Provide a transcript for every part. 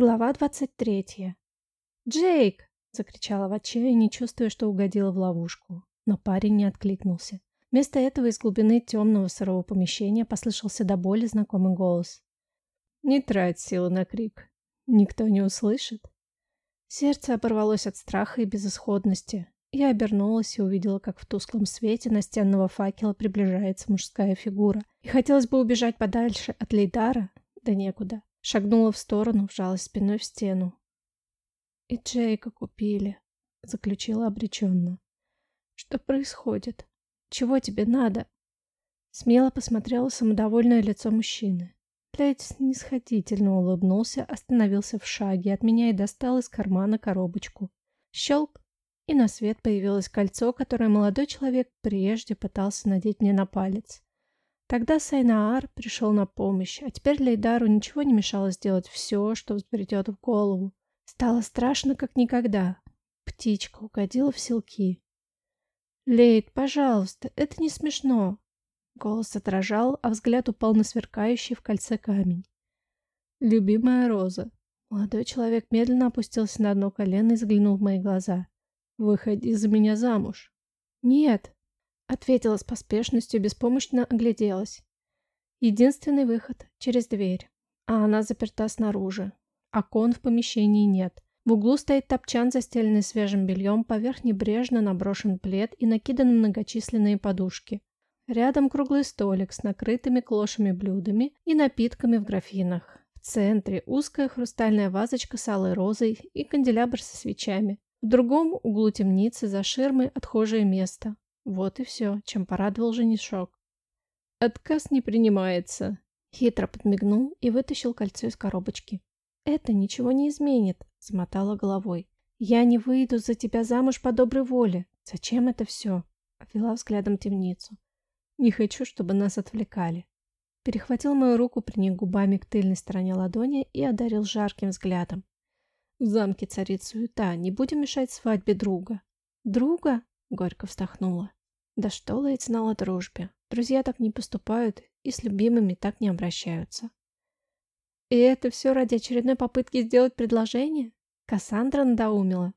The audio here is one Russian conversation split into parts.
Глава 23. «Джейк!» — закричала в отчаянии, чувствуя, что угодила в ловушку. Но парень не откликнулся. Вместо этого из глубины темного сырого помещения послышался до боли знакомый голос. «Не трать силы на крик. Никто не услышит». Сердце оборвалось от страха и безысходности. Я обернулась и увидела, как в тусклом свете настенного факела приближается мужская фигура. И хотелось бы убежать подальше от Лейдара, да некуда. Шагнула в сторону, вжалась спиной в стену. «И Джейка купили», — заключила обреченно. «Что происходит? Чего тебе надо?» Смело посмотрела самодовольное лицо мужчины. Лейд снисходительно улыбнулся, остановился в шаге от меня и достал из кармана коробочку. Щелк, и на свет появилось кольцо, которое молодой человек прежде пытался надеть мне на палец. Тогда Сайнаар пришел на помощь, а теперь Лейдару ничего не мешало сделать все, что взбредет в голову. Стало страшно, как никогда. Птичка угодила в селки. «Лейд, пожалуйста, это не смешно!» Голос отражал, а взгляд упал на сверкающий в кольце камень. «Любимая Роза!» Молодой человек медленно опустился на одно колено и заглянул в мои глаза. «Выходи за меня замуж!» «Нет!» Ответила с поспешностью, беспомощно огляделась. Единственный выход — через дверь. А она заперта снаружи. Окон в помещении нет. В углу стоит топчан, застеленный свежим бельем, поверх небрежно наброшен плед и накиданы многочисленные подушки. Рядом круглый столик с накрытыми клошами блюдами и напитками в графинах. В центре узкая хрустальная вазочка с алой розой и канделябр со свечами. В другом углу темницы за ширмой отхожее место. Вот и все, чем порадовал женишок. «Отказ не принимается», — хитро подмигнул и вытащил кольцо из коробочки. «Это ничего не изменит», — замотала головой. «Я не выйду за тебя замуж по доброй воле. Зачем это все?» — обвела взглядом темницу. «Не хочу, чтобы нас отвлекали». Перехватил мою руку, приник губами к тыльной стороне ладони и одарил жарким взглядом. «В замке царит суета, не будем мешать свадьбе друга». «Друга?» — горько вздохнула. Да что Лейд знал о дружбе? Друзья так не поступают и с любимыми так не обращаются. И это все ради очередной попытки сделать предложение? Кассандра надоумила.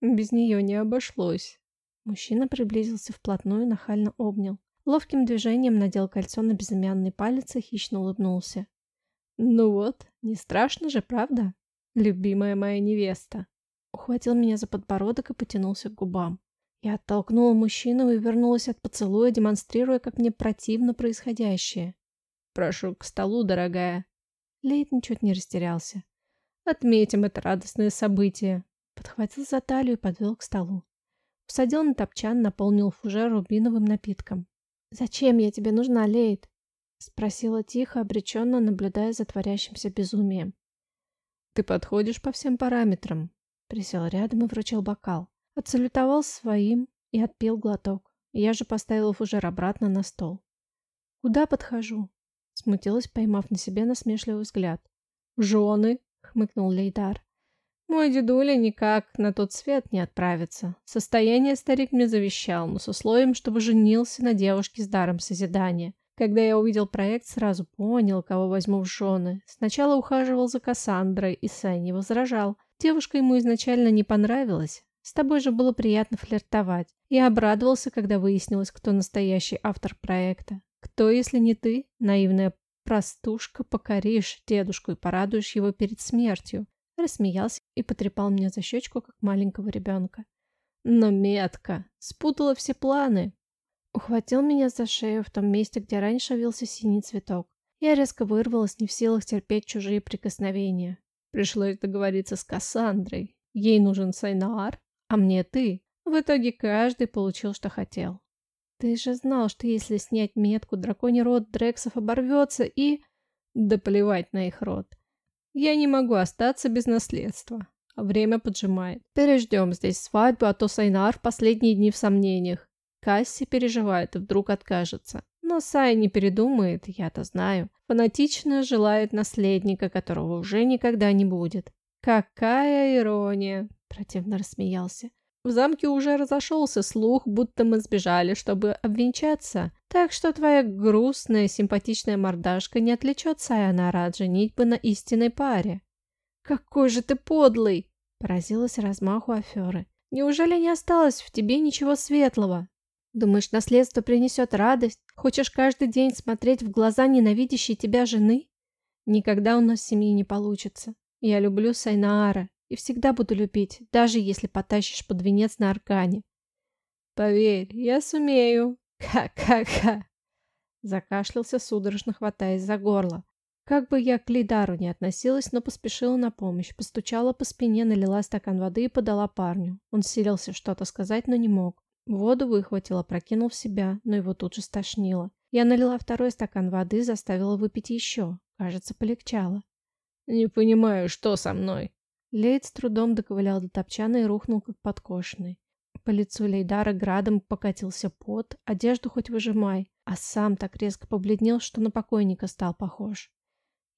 Без нее не обошлось. Мужчина приблизился вплотную, нахально обнял. Ловким движением надел кольцо на безымянный палец и хищно улыбнулся. «Ну вот, не страшно же, правда? Любимая моя невеста!» Ухватил меня за подбородок и потянулся к губам. Я оттолкнула мужчину и вернулась от поцелуя, демонстрируя, как мне противно происходящее. «Прошу к столу, дорогая». Лейт ничуть не растерялся. «Отметим это радостное событие». Подхватил за талию и подвел к столу. Усадил на топчан, наполнил фужер рубиновым напитком. «Зачем я тебе нужна, Лейт?» Спросила тихо, обреченно, наблюдая за творящимся безумием. «Ты подходишь по всем параметрам». Присел рядом и вручил бокал. Отсалютовал своим и отпил глоток. Я же поставила фужер обратно на стол. «Куда подхожу?» Смутилась, поймав на себе насмешливый взгляд. «Жены!» — хмыкнул Лейдар. «Мой дедуля никак на тот свет не отправится. Состояние старик мне завещал, но с условием, чтобы женился на девушке с даром созидания. Когда я увидел проект, сразу понял, кого возьму в жены. Сначала ухаживал за Кассандрой, и Сай не возражал. Девушка ему изначально не понравилась, с тобой же было приятно флиртовать. Я обрадовался, когда выяснилось, кто настоящий автор проекта. Кто, если не ты, наивная простушка, покоришь дедушку и порадуешь его перед смертью. Рассмеялся и потрепал меня за щечку, как маленького ребенка. Но метка спутала все планы. Ухватил меня за шею в том месте, где раньше вился синий цветок. Я резко вырвалась, не в силах терпеть чужие прикосновения. Пришлось договориться с Кассандрой. Ей нужен Сайнаар, а мне ты. В итоге каждый получил, что хотел. Ты же знал, что если снять метку, драконий род Дрексов оборвется и... Да плевать на их род. Я не могу остаться без наследства. Время поджимает. Переждем здесь свадьбу, а то Сайнар в последние дни в сомнениях. Касси переживает и вдруг откажется. Но Сай не передумает, я-то знаю. Фанатично желает наследника, которого уже никогда не будет. Какая ирония! Противно рассмеялся. В замке уже разошелся слух, будто мы сбежали, чтобы обвенчаться. Так что твоя грустная, симпатичная мордашка не отвлечет Саяна от женитьбы на истинной паре. «Какой же ты подлый!» — поразилась размаху аферы. «Неужели не осталось в тебе ничего светлого? Думаешь, наследство принесет радость? Хочешь каждый день смотреть в глаза ненавидящей тебя жены? Никогда у нас семьи не получится. Я люблю Сайнаара и всегда буду любить, даже если потащишь под венец на аркане. Поверь, я сумею. Ха-ха-ха. Закашлялся судорожно, хватаясь за горло. Как бы я к Лидару не относилась, но поспешила на помощь, постучала по спине, налила стакан воды и подала парню. Он силился что-то сказать, но не мог. Воду выхватила, прокинул в себя, но его тут же стошнило. Я налила второй стакан воды, заставила выпить еще. Кажется, полегчало. «Не понимаю, что со мной?» Лейд с трудом доковылял до топчана и рухнул, как подкошенный. По лицу Лейдара градом покатился пот, одежду хоть выжимай, а сам так резко побледнел, что на покойника стал похож.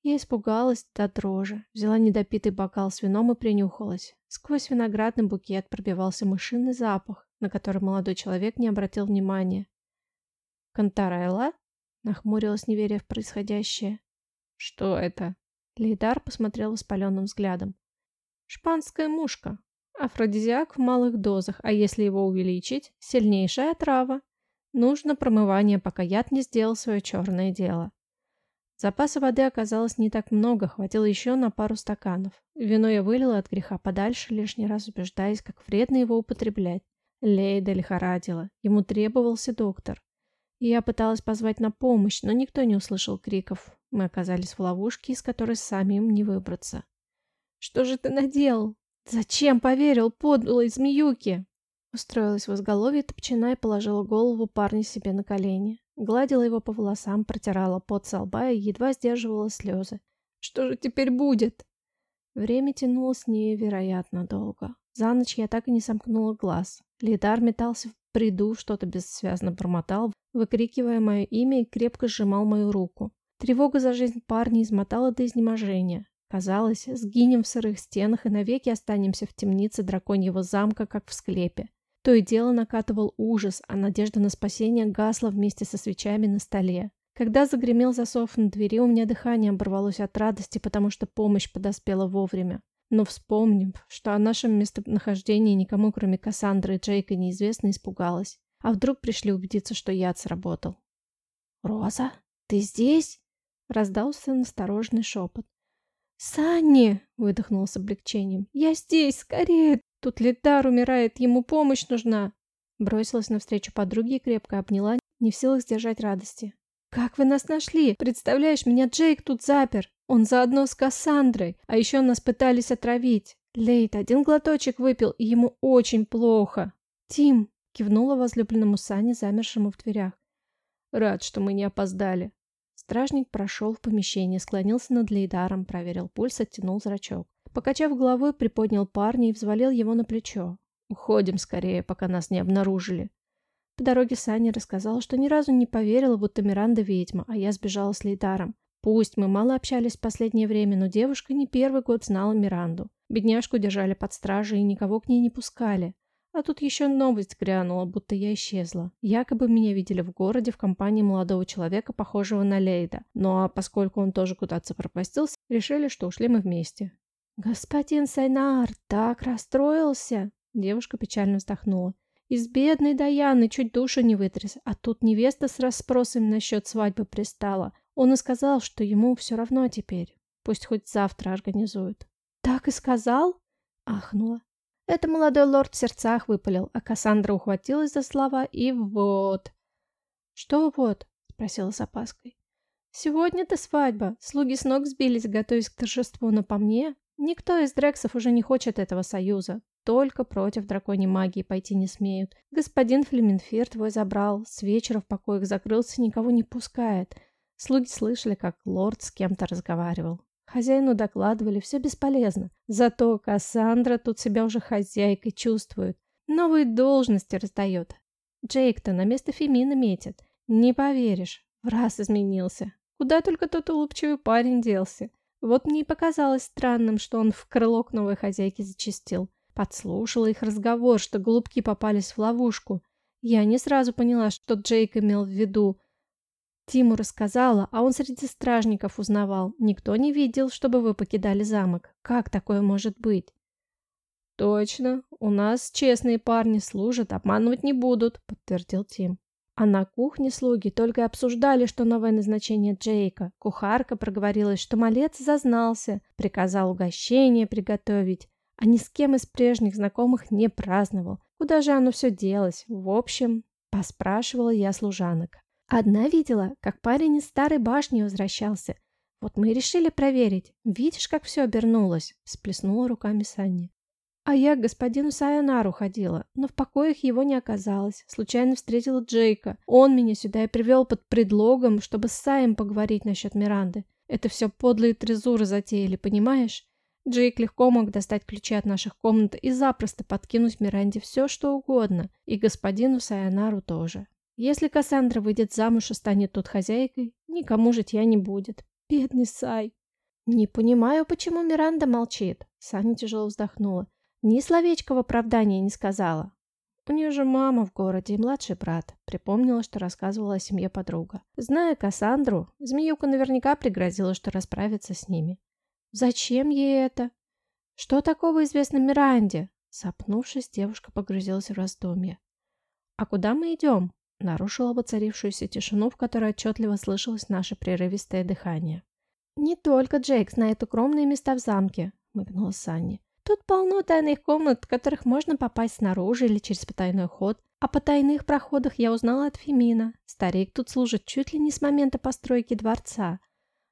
Я испугалась до дрожи, взяла недопитый бокал с вином и принюхалась. Сквозь виноградный букет пробивался мышиный запах, на который молодой человек не обратил внимания. «Контарелла?» — нахмурилась, неверя в происходящее. «Что это?» Лейдар посмотрел воспаленным взглядом. «Шпанская мушка. Афродизиак в малых дозах, а если его увеличить, сильнейшая трава. Нужно промывание, пока яд не сделал свое черное дело». Запаса воды оказалось не так много, хватило еще на пару стаканов. Вино я вылила от греха подальше, лишний раз убеждаясь, как вредно его употреблять. Лейда лихорадила. Ему требовался доктор. Я пыталась позвать на помощь, но никто не услышал криков. Мы оказались в ловушке, из которой самим не выбраться. «Что же ты наделал? Зачем поверил подлой змеюке?» Устроилась в изголовье топчина и положила голову парня себе на колени. Гладила его по волосам, протирала пот со лба и едва сдерживала слезы. «Что же теперь будет?» Время тянулось невероятно долго. За ночь я так и не сомкнула глаз. Лидар метался в приду, что-то бессвязно бормотал, выкрикивая мое имя и крепко сжимал мою руку. Тревога за жизнь парня измотала до изнеможения. Казалось, сгинем в сырых стенах и навеки останемся в темнице драконьего замка, как в склепе. То и дело накатывал ужас, а надежда на спасение гасла вместе со свечами на столе. Когда загремел засов на двери, у меня дыхание оборвалось от радости, потому что помощь подоспела вовремя. Но вспомнив, что о нашем местонахождении никому, кроме Кассандры и Джейка, неизвестно, испугалась. А вдруг пришли убедиться, что яд сработал. «Роза, ты здесь?» — раздался настороженный шепот. «Санни!» — выдохнула с облегчением. «Я здесь! Скорее! Тут Литар умирает, ему помощь нужна!» Бросилась навстречу подруге и крепко обняла, не в силах сдержать радости. «Как вы нас нашли? Представляешь, меня Джейк тут запер!» Он заодно с Кассандрой, а еще нас пытались отравить. Лейт один глоточек выпил, и ему очень плохо. Тим, кивнула возлюбленному Сане, замершему в дверях. Рад, что мы не опоздали. Стражник прошел в помещение, склонился над Лейдаром, проверил пульс, оттянул зрачок. Покачав головой, приподнял парня и взвалил его на плечо. «Уходим скорее, пока нас не обнаружили». По дороге Саня рассказал, что ни разу не поверила, будто Миранда ведьма, а я сбежала с Лейдаром. Пусть мы мало общались в последнее время, но девушка не первый год знала Миранду. Бедняжку держали под стражей и никого к ней не пускали. А тут еще новость грянула, будто я исчезла. Якобы меня видели в городе в компании молодого человека, похожего на Лейда. Ну а поскольку он тоже куда-то запропастился, решили, что ушли мы вместе. «Господин Сайнар так расстроился!» Девушка печально вздохнула. «Из бедной Даяны чуть душу не вытряс, а тут невеста с расспросами насчет свадьбы пристала. Он и сказал, что ему все равно теперь. Пусть хоть завтра организуют. «Так и сказал?» — ахнула. Это молодой лорд в сердцах выпалил, а Кассандра ухватилась за слова и вот. «Что вот?» — спросила с опаской. «Сегодня-то свадьба. Слуги с ног сбились, готовясь к торжеству, но по мне, никто из Дрексов уже не хочет этого союза. Только против драконьей магии пойти не смеют. Господин Флеминфир твой забрал, с вечера в покоях закрылся, никого не пускает. Слуги слышали, как лорд с кем-то разговаривал. Хозяину докладывали, все бесполезно. Зато Кассандра тут себя уже хозяйкой чувствует. Новые должности раздает. Джейк-то на место Фемина метит. Не поверишь, в раз изменился. Куда только тот улыбчивый парень делся. Вот мне и показалось странным, что он в крыло новой хозяйке зачастил. Подслушала их разговор, что голубки попались в ловушку. Я не сразу поняла, что Джейк имел в виду. Тиму рассказала, а он среди стражников узнавал. Никто не видел, чтобы вы покидали замок. Как такое может быть? Точно. У нас честные парни служат, обманывать не будут, подтвердил Тим. А на кухне слуги только обсуждали, что новое назначение Джейка. Кухарка проговорилась, что малец зазнался, приказал угощение приготовить, а ни с кем из прежних знакомых не праздновал. Куда же оно все делось? В общем, поспрашивала я служанок. Одна видела, как парень из старой башни возвращался. Вот мы и решили проверить. Видишь, как все обернулось? Сплеснула руками Санни. А я к господину Сайонару ходила, но в покоях его не оказалось. Случайно встретила Джейка. Он меня сюда и привел под предлогом, чтобы с Саем поговорить насчет Миранды. Это все подлые трезуры затеяли, понимаешь? Джейк легко мог достать ключи от наших комнат и запросто подкинуть Миранде все, что угодно. И господину Сайонару тоже. Если Кассандра выйдет замуж и станет тут хозяйкой, никому житья не будет. Бедный Сай. Не понимаю, почему Миранда молчит. Саня тяжело вздохнула. Ни словечко в оправдание не сказала. У нее же мама в городе и младший брат. Припомнила, что рассказывала о семье подруга. Зная Кассандру, змеюка наверняка пригрозила, что расправится с ними. Зачем ей это? Что такого известно Миранде? Сопнувшись, девушка погрузилась в раздумье. «А куда мы идем?» Нарушила воцарившуюся тишину, в которой отчетливо слышалось наше прерывистое дыхание. «Не только Джейк знает укромные места в замке», — мыкнула Санни. Тут полно тайных комнат, в которых можно попасть снаружи или через потайной ход. А по тайных проходах я узнала от Фемина. Старик тут служит чуть ли не с момента постройки дворца.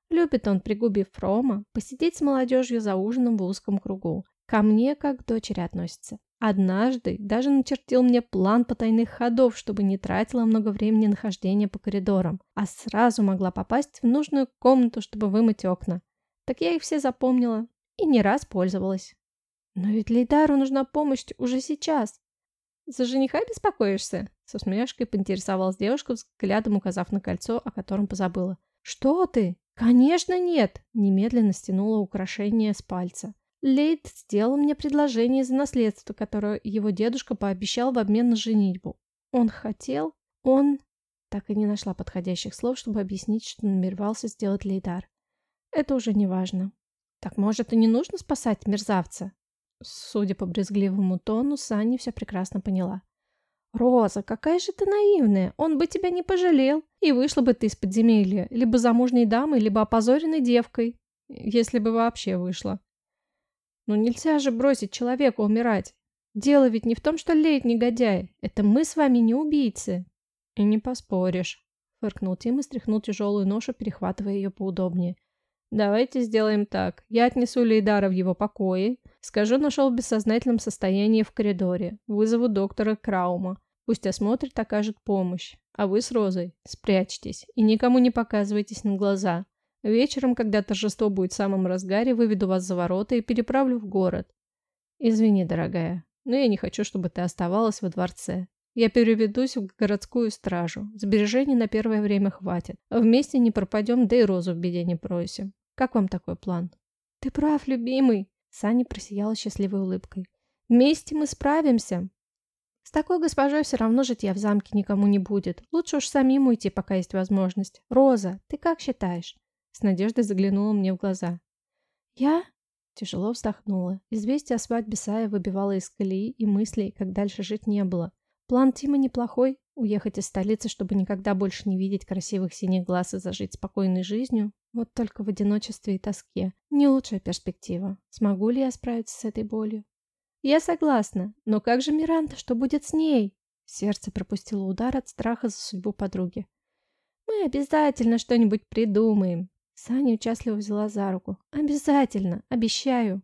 Любит он, пригубив Фрома, посидеть с молодежью за ужином в узком кругу. Ко мне как к дочери относится. Однажды даже начертил мне план потайных ходов, чтобы не тратила много времени на хождение по коридорам, а сразу могла попасть в нужную комнату, чтобы вымыть окна. Так я их все запомнила и не раз пользовалась. Но ведь Лейдару нужна помощь уже сейчас. За жениха беспокоишься? С усмешкой поинтересовалась девушка, взглядом указав на кольцо, о котором позабыла. Что ты? Конечно нет! Немедленно стянула украшение с пальца. Лейд сделал мне предложение за наследство, которое его дедушка пообещал в обмен на женитьбу. Он хотел... Он... Так и не нашла подходящих слов, чтобы объяснить, что намеревался сделать Лейдар. Это уже не важно. Так может и не нужно спасать мерзавца? Судя по брезгливому тону, Санни все прекрасно поняла. «Роза, какая же ты наивная! Он бы тебя не пожалел, и вышла бы ты из подземелья, либо замужней дамой, либо опозоренной девкой, если бы вообще вышла. Но нельзя же бросить человека умирать. Дело ведь не в том, что Лейт негодяй, это мы с вами не убийцы». «И не поспоришь», — фыркнул Тим и стряхнул тяжелую ношу, перехватывая ее поудобнее. «Давайте сделаем так. Я отнесу Лейдара в его покои, скажу, нашел в бессознательном состоянии в коридоре, вызову доктора Краума. Пусть осмотрит, окажет помощь. А вы с Розой спрячьтесь и никому не показывайтесь на глаза. Вечером, когда торжество будет в самом разгаре, выведу вас за ворота и переправлю в город. Извини, дорогая, но я не хочу, чтобы ты оставалась во дворце. Я переведусь в городскую стражу. Сбережений на первое время хватит. Вместе не пропадем, да и Розу в беде не просим. Как вам такой план? Ты прав, любимый. Саня просияла счастливой улыбкой. Вместе мы справимся. С такой госпожой все равно житья в замке никому не будет. Лучше уж самим уйти, пока есть возможность. Роза, ты как считаешь? С надеждой заглянула мне в глаза. Я? Тяжело вздохнула. Известие о свадьбе Сая выбивало из колеи и мыслей, как дальше жить не было. План Тима неплохой. Уехать из столицы, чтобы никогда больше не видеть красивых синих глаз и зажить спокойной жизнью. Вот только в одиночестве и тоске. Не лучшая перспектива. Смогу ли я справиться с этой болью? Я согласна. Но как же Миранда? Что будет с ней? Сердце пропустило удар от страха за судьбу подруги. Мы обязательно что-нибудь придумаем. Саня участливо взяла за руку. Обязательно. Обещаю.